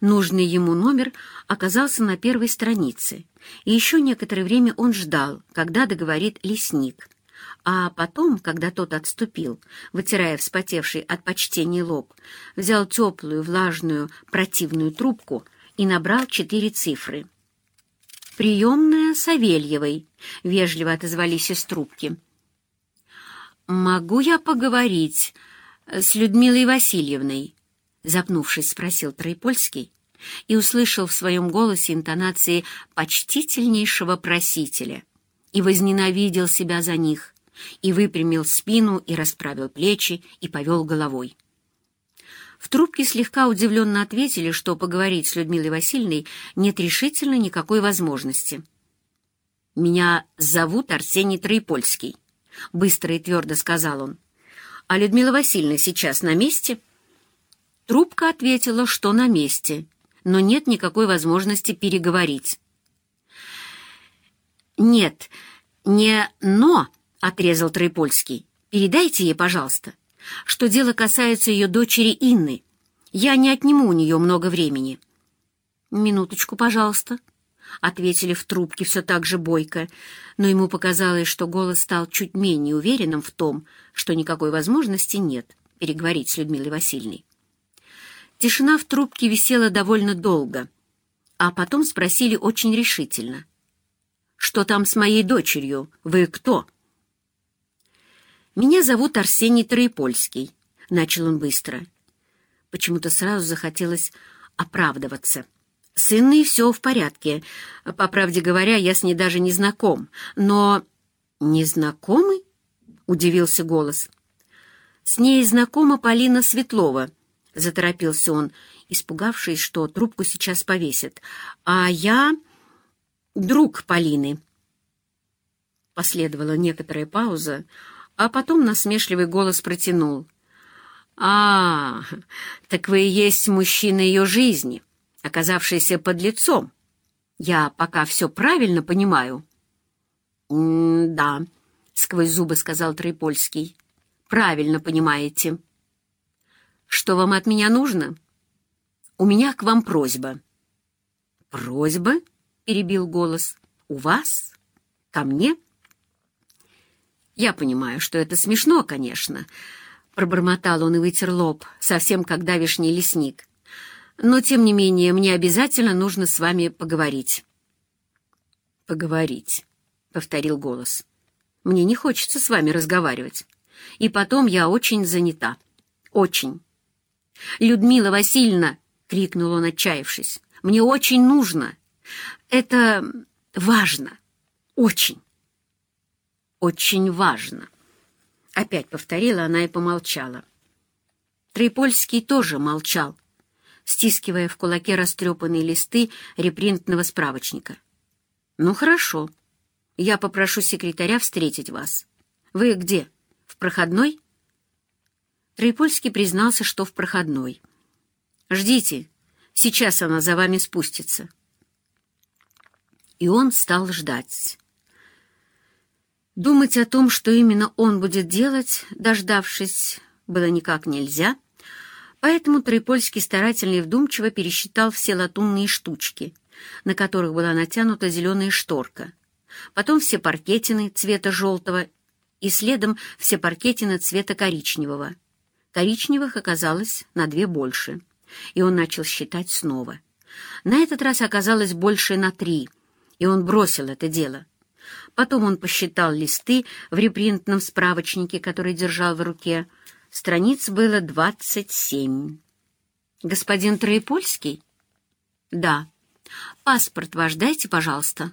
Нужный ему номер оказался на первой странице, и еще некоторое время он ждал, когда договорит лесник. А потом, когда тот отступил, вытирая вспотевший от почтения лоб, взял теплую, влажную, противную трубку и набрал четыре цифры. «Приемная Савельевой», — вежливо отозвались из трубки. «Могу я поговорить с Людмилой Васильевной?» Запнувшись, спросил Троепольский и услышал в своем голосе интонации почтительнейшего просителя и возненавидел себя за них, и выпрямил спину, и расправил плечи, и повел головой. В трубке слегка удивленно ответили, что поговорить с Людмилой Васильевной нет решительно никакой возможности. «Меня зовут Арсений Троепольский», — быстро и твердо сказал он. «А Людмила Васильевна сейчас на месте?» Трубка ответила, что на месте, но нет никакой возможности переговорить. «Нет, не «но», — отрезал Троепольский. «Передайте ей, пожалуйста, что дело касается ее дочери Инны. Я не отниму у нее много времени». «Минуточку, пожалуйста», — ответили в трубке все так же бойко, но ему показалось, что голос стал чуть менее уверенным в том, что никакой возможности нет переговорить с Людмилой Васильевной. Тишина в трубке висела довольно долго, а потом спросили очень решительно. «Что там с моей дочерью? Вы кто?» «Меня зовут Арсений Троепольский», — начал он быстро. Почему-то сразу захотелось оправдываться. «С Инной все в порядке. По правде говоря, я с ней даже не знаком. Но...» «Незнакомый?» — удивился голос. «С ней знакома Полина Светлова», — заторопился он, испугавшись, что трубку сейчас повесят. «А я друг Полины». Последовала некоторая пауза, а потом насмешливый голос протянул. «А, так вы и есть мужчина ее жизни, оказавшийся под лицом. Я пока все правильно понимаю?» «Да», — сквозь зубы сказал Трипольский. «Правильно понимаете». Что вам от меня нужно? У меня к вам просьба. Просьба? перебил голос. У вас? Ко мне? Я понимаю, что это смешно, конечно, пробормотал он и вытер лоб, совсем как давишний лесник. Но, тем не менее, мне обязательно нужно с вами поговорить. «Поговорить», — повторил голос. «Мне не хочется с вами разговаривать. И потом я очень занята. Очень. «Людмила Васильевна!» — крикнул он, отчаявшись. «Мне очень нужно. Это важно. Очень. Очень важно». Опять повторила она и помолчала. Трипольский тоже молчал, стискивая в кулаке растрепанные листы репринтного справочника. «Ну, хорошо. Я попрошу секретаря встретить вас. Вы где? В проходной?» Троепольский признался, что в проходной. «Ждите, сейчас она за вами спустится». И он стал ждать. Думать о том, что именно он будет делать, дождавшись, было никак нельзя, поэтому Троепольский старательно и вдумчиво пересчитал все латунные штучки, на которых была натянута зеленая шторка, потом все паркетины цвета желтого и следом все паркетины цвета коричневого — Коричневых оказалось на две больше, и он начал считать снова. На этот раз оказалось больше на три, и он бросил это дело. Потом он посчитал листы в репринтном справочнике, который держал в руке. Страниц было двадцать семь. «Господин Троепольский?» «Да. Паспорт ваш дайте, пожалуйста».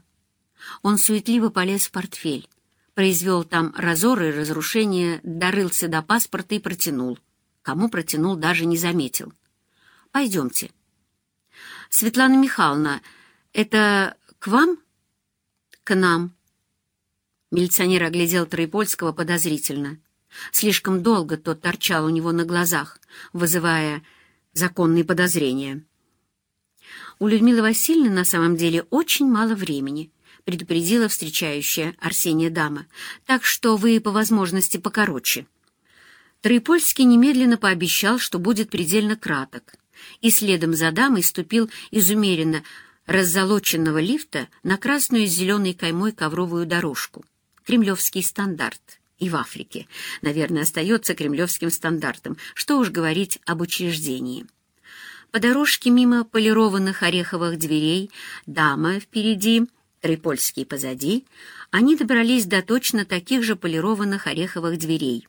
Он суетливо полез в портфель, произвел там разоры и разрушения, дорылся до паспорта и протянул кому протянул, даже не заметил. «Пойдемте». «Светлана Михайловна, это к вам?» «К нам». Милиционер оглядел Троепольского подозрительно. Слишком долго тот торчал у него на глазах, вызывая законные подозрения. «У Людмилы Васильевны на самом деле очень мало времени», предупредила встречающая Арсения дама, «так что вы по возможности покороче». Троепольский немедленно пообещал, что будет предельно краток, и следом за дамой ступил из умеренно раззолоченного лифта на красную с зеленой каймой ковровую дорожку. Кремлевский стандарт. И в Африке, наверное, остается кремлевским стандартом. Что уж говорить об учреждении. По дорожке мимо полированных ореховых дверей, дама впереди, Трипольский позади, они добрались до точно таких же полированных ореховых дверей.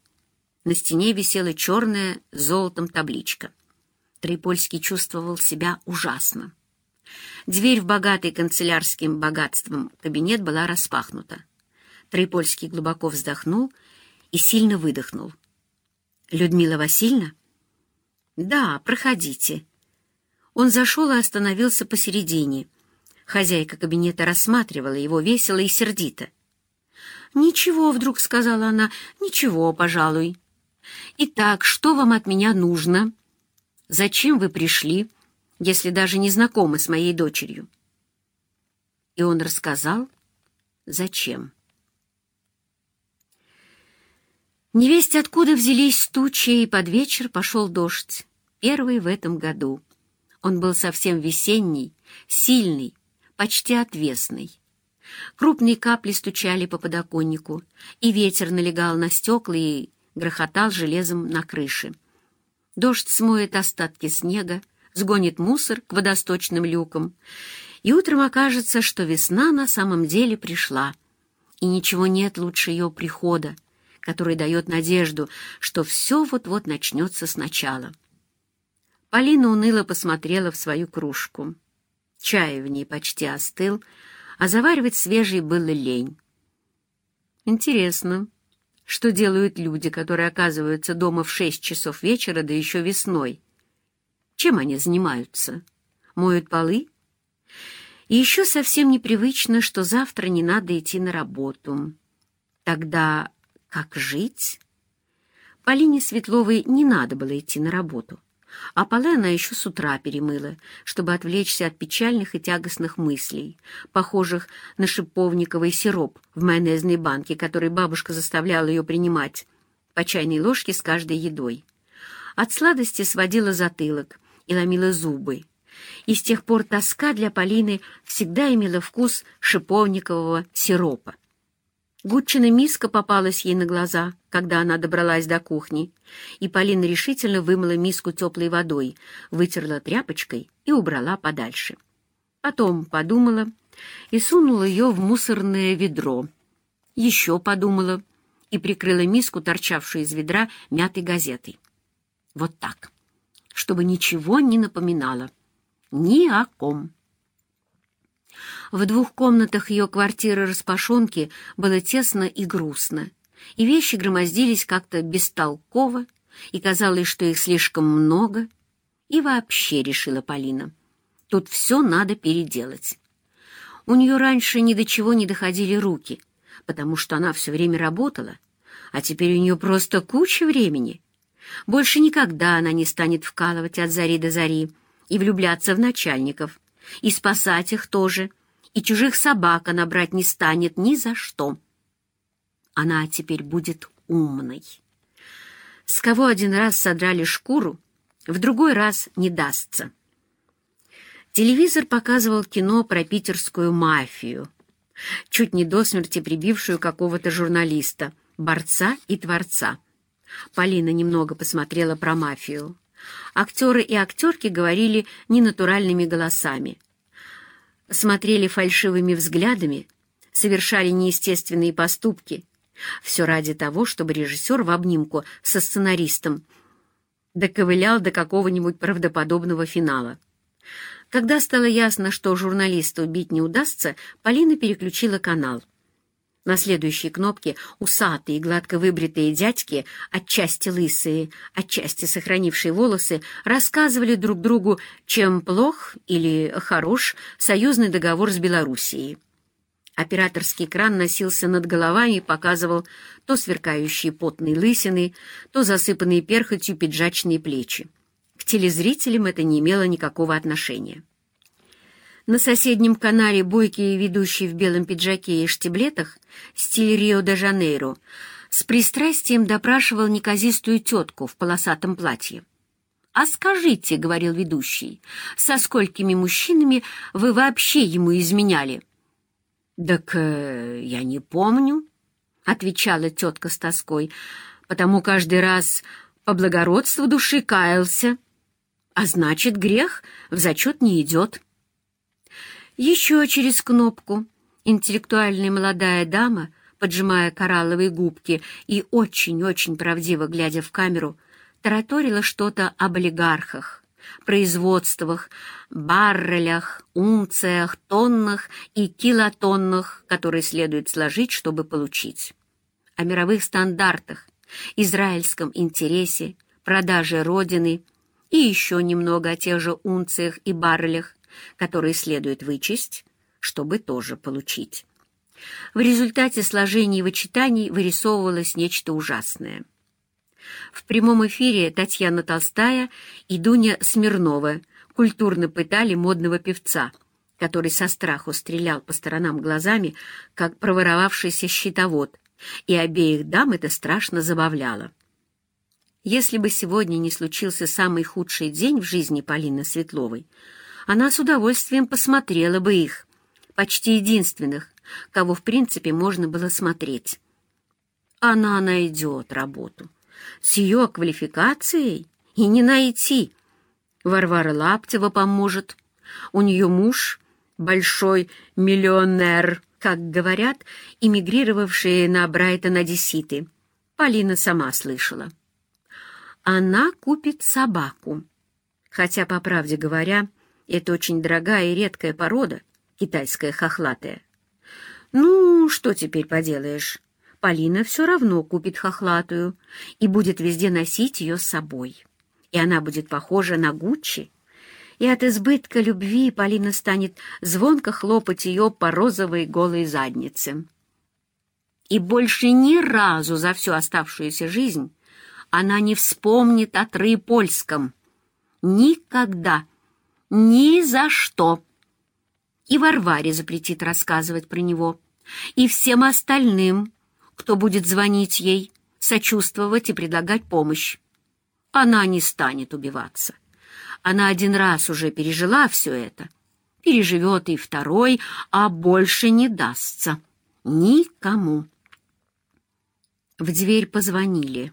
На стене висела черная с золотом табличка. Трипольский чувствовал себя ужасно. Дверь в богатый канцелярским богатством кабинет была распахнута. Трипольский глубоко вздохнул и сильно выдохнул. «Людмила Васильевна?» «Да, проходите». Он зашел и остановился посередине. Хозяйка кабинета рассматривала его весело и сердито. «Ничего», — вдруг сказала она, — «ничего, пожалуй». «Итак, что вам от меня нужно? Зачем вы пришли, если даже не знакомы с моей дочерью?» И он рассказал, зачем. Невесть откуда взялись тучи, и под вечер пошел дождь, первый в этом году. Он был совсем весенний, сильный, почти отвесный. Крупные капли стучали по подоконнику, и ветер налегал на стекла и грохотал железом на крыше. Дождь смоет остатки снега, сгонит мусор к водосточным люкам, и утром окажется, что весна на самом деле пришла, и ничего нет лучше ее прихода, который дает надежду, что все вот-вот начнется сначала. Полина уныло посмотрела в свою кружку. Чай в ней почти остыл, а заваривать свежий было лень. Интересно, что делают люди, которые оказываются дома в шесть часов вечера, да еще весной? Чем они занимаются? Моют полы? И еще совсем непривычно, что завтра не надо идти на работу. Тогда как жить? Полине Светловой не надо было идти на работу. А полы она еще с утра перемыла, чтобы отвлечься от печальных и тягостных мыслей, похожих на шиповниковый сироп в майонезной банке, который бабушка заставляла ее принимать по чайной ложке с каждой едой. От сладости сводила затылок и ломила зубы. И с тех пор тоска для Полины всегда имела вкус шиповникового сиропа. Гудчина миска попалась ей на глаза, когда она добралась до кухни, и Полина решительно вымыла миску теплой водой, вытерла тряпочкой и убрала подальше. Потом подумала и сунула ее в мусорное ведро. Еще подумала и прикрыла миску, торчавшую из ведра, мятой газетой. Вот так, чтобы ничего не напоминало. Ни о ком. В двух комнатах ее квартиры-распашонки было тесно и грустно, и вещи громоздились как-то бестолково, и казалось, что их слишком много. И вообще, решила Полина, тут все надо переделать. У нее раньше ни до чего не доходили руки, потому что она все время работала, а теперь у нее просто куча времени. Больше никогда она не станет вкалывать от зари до зари и влюбляться в начальников, и спасать их тоже, и чужих собак она брать не станет ни за что. Она теперь будет умной. С кого один раз содрали шкуру, в другой раз не дастся. Телевизор показывал кино про питерскую мафию, чуть не до смерти прибившую какого-то журналиста, борца и творца. Полина немного посмотрела про мафию. Актеры и актерки говорили ненатуральными голосами. Смотрели фальшивыми взглядами, совершали неестественные поступки. Все ради того, чтобы режиссер в обнимку со сценаристом доковылял до какого-нибудь правдоподобного финала. Когда стало ясно, что журналиста убить не удастся, Полина переключила канал — на следующей кнопке усатые, гладко выбритые дядьки, отчасти лысые, отчасти сохранившие волосы, рассказывали друг другу, чем плох или хорош союзный договор с Белоруссией. Операторский кран носился над головами и показывал то сверкающие потные лысины, то засыпанные перхотью пиджачные плечи. К телезрителям это не имело никакого отношения. На соседнем канале бойкий ведущий в белом пиджаке и штиблетах, стиль Рио-де-Жанейро, с пристрастием допрашивал неказистую тетку в полосатом платье. «А скажите, — говорил ведущий, — со сколькими мужчинами вы вообще ему изменяли?» «Так э, я не помню», — отвечала тетка с тоской, «потому каждый раз по благородству души каялся, а значит, грех в зачет не идет». Еще через кнопку интеллектуальная молодая дама, поджимая коралловые губки и очень-очень правдиво глядя в камеру, тараторила что-то об олигархах, производствах, баррелях, унциях, тоннах и килотоннах, которые следует сложить, чтобы получить. О мировых стандартах, израильском интересе, продаже Родины и еще немного о тех же унциях и баррелях, которые следует вычесть, чтобы тоже получить. В результате сложений и вычитаний вырисовывалось нечто ужасное — в прямом эфире Татьяна Толстая и Дуня Смирнова культурно пытали модного певца, который со страху стрелял по сторонам глазами, как проворовавшийся щитовод, и обеих дам это страшно забавляло. Если бы сегодня не случился самый худший день в жизни Полины Светловой, она с удовольствием посмотрела бы их, почти единственных, кого в принципе можно было смотреть. Она найдет работу с ее квалификацией и не найти. Варвара Лаптева поможет. У нее муж — большой миллионер, как говорят, эмигрировавшие на Брайтон-Одесситы. Полина сама слышала. Она купит собаку. Хотя, по правде говоря, это очень дорогая и редкая порода, китайская хохлатая. Ну, что теперь поделаешь? Полина все равно купит хохлатую и будет везде носить ее с собой. И она будет похожа на Гуччи. И от избытка любви Полина станет звонко хлопать ее по розовой голой заднице. И больше ни разу за всю оставшуюся жизнь она не вспомнит о Троепольском. Никогда. Ни за что. И Варваре запретит рассказывать про него. И всем остальным, кто будет звонить ей, сочувствовать и предлагать помощь. Она не станет убиваться. Она один раз уже пережила все это. Переживет и второй, а больше не дастся. Никому. В дверь позвонили.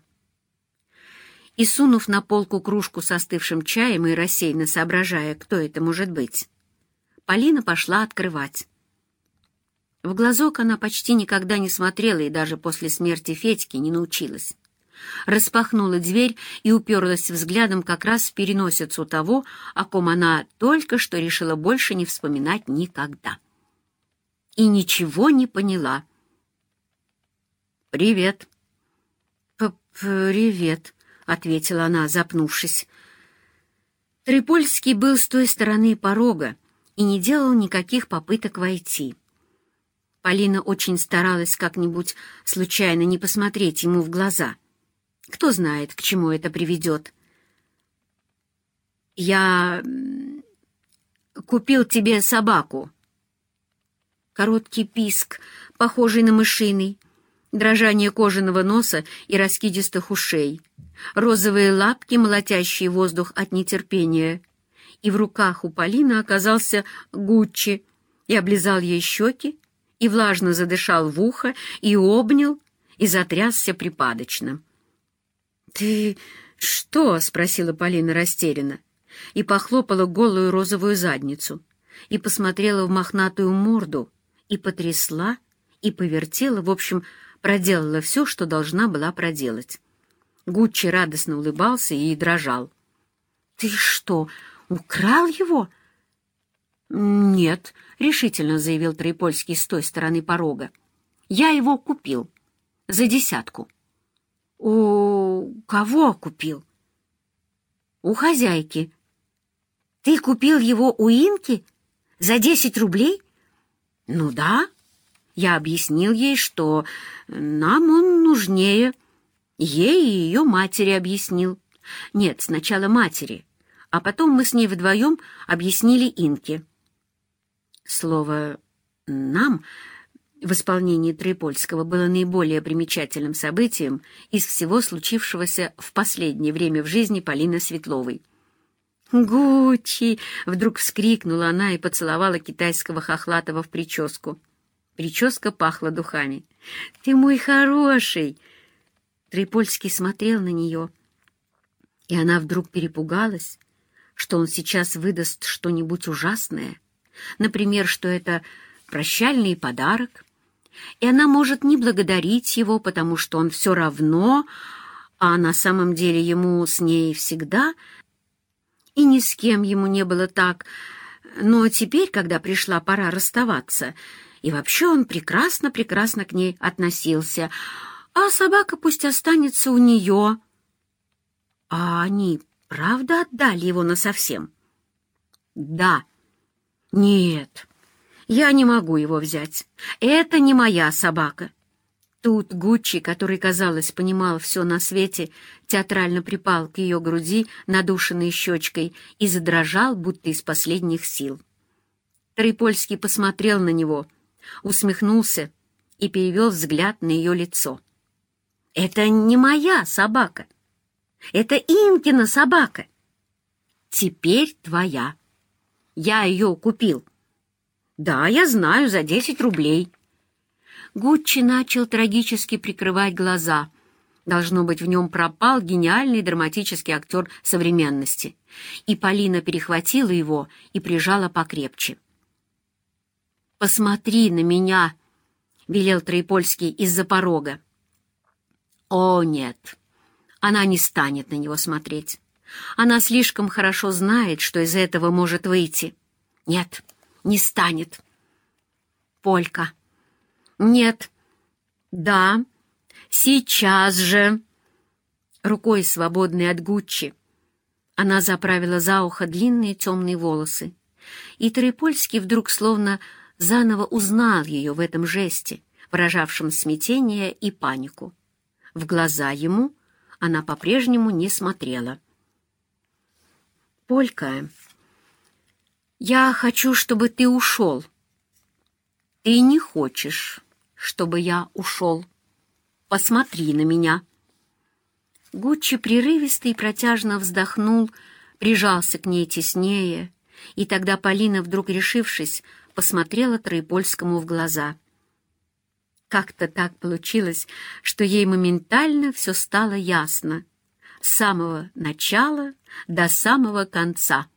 И, сунув на полку кружку с остывшим чаем и рассеянно соображая, кто это может быть, Полина пошла открывать. В глазок она почти никогда не смотрела и даже после смерти Федьки не научилась. Распахнула дверь и уперлась взглядом как раз в переносицу того, о ком она только что решила больше не вспоминать никогда. И ничего не поняла. «Привет». «Привет», — ответила она, запнувшись. Трипольский был с той стороны порога и не делал никаких попыток войти. Полина очень старалась как-нибудь случайно не посмотреть ему в глаза. Кто знает, к чему это приведет. «Я купил тебе собаку». Короткий писк, похожий на мышиный, дрожание кожаного носа и раскидистых ушей, розовые лапки, молотящие воздух от нетерпения. И в руках у Полины оказался Гуччи и облизал ей щеки, и влажно задышал в ухо, и обнял, и затрясся припадочно. «Ты что?» — спросила Полина растерянно, и похлопала голую розовую задницу, и посмотрела в мохнатую морду, и потрясла, и повертела, в общем, проделала все, что должна была проделать. Гуччи радостно улыбался и дрожал. «Ты что, украл его?» «Нет», — решительно заявил Троепольский с той стороны порога. «Я его купил. За десятку». «У кого купил?» «У хозяйки». «Ты купил его у Инки? За десять рублей?» «Ну да». Я объяснил ей, что нам он нужнее. Ей и ее матери объяснил. Нет, сначала матери, а потом мы с ней вдвоем объяснили Инке. Слово «нам» в исполнении Трипольского было наиболее примечательным событием из всего случившегося в последнее время в жизни Полины Светловой — «Гуччи!» — вдруг вскрикнула она и поцеловала китайского хохлатого в прическу. Прическа пахла духами. «Ты мой хороший!» Трипольский смотрел на нее, и она вдруг перепугалась, что он сейчас выдаст что-нибудь ужасное, например, что это прощальный подарок, и она может не благодарить его, потому что он все равно, а на самом деле ему с ней всегда, и ни с кем ему не было так, но теперь, когда пришла пора расставаться, и вообще он прекрасно-прекрасно к ней относился, а собака пусть останется у нее. А они правда отдали его насовсем? Да. Нет. Я не могу его взять. Это не моя собака. Тут Гуччи, который, казалось, понимал все на свете, театрально припал к ее груди, надушенной щечкой, и задрожал, будто из последних сил. Трипольский посмотрел на него, усмехнулся и перевел взгляд на ее лицо. «Это не моя собака. Это Инкина собака. Теперь твоя. Я ее купил». «Да, я знаю, за десять рублей». Гуччи начал трагически прикрывать глаза. Должно быть, в нем пропал гениальный драматический актер современности. И Полина перехватила его и прижала покрепче. «Посмотри на меня!» — велел Троепольский из-за порога. «О, нет!» Она не станет на него смотреть. Она слишком хорошо знает, что из этого может выйти. Нет, не станет. Полька. Нет. Да. Сейчас же. Рукой, свободной от Гуччи, она заправила за ухо длинные темные волосы. И Трипольский вдруг словно заново узнал ее в этом жесте, выражавшем смятение и панику. В глаза ему она по-прежнему не смотрела. «Полька, «Я хочу, чтобы ты ушел». «Ты не хочешь, чтобы я ушел. Посмотри на меня». Гуччи прерывисто и протяжно вздохнул, прижался к ней теснее, и тогда Полина, вдруг решившись, посмотрела Троепольскому в глаза. Как-то так получилось, что ей моментально все стало ясно, с самого начала до самого конца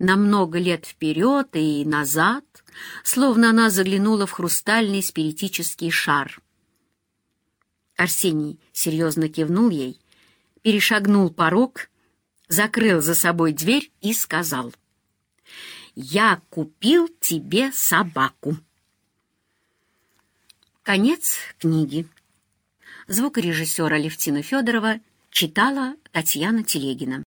на много лет вперед и назад, словно она заглянула в хрустальный спиритический шар. Арсений серьезно кивнул ей, перешагнул порог, закрыл за собой дверь и сказал, «Я купил тебе собаку». Конец книги. Звукорежиссера Левтина Федорова читала Татьяна Телегина.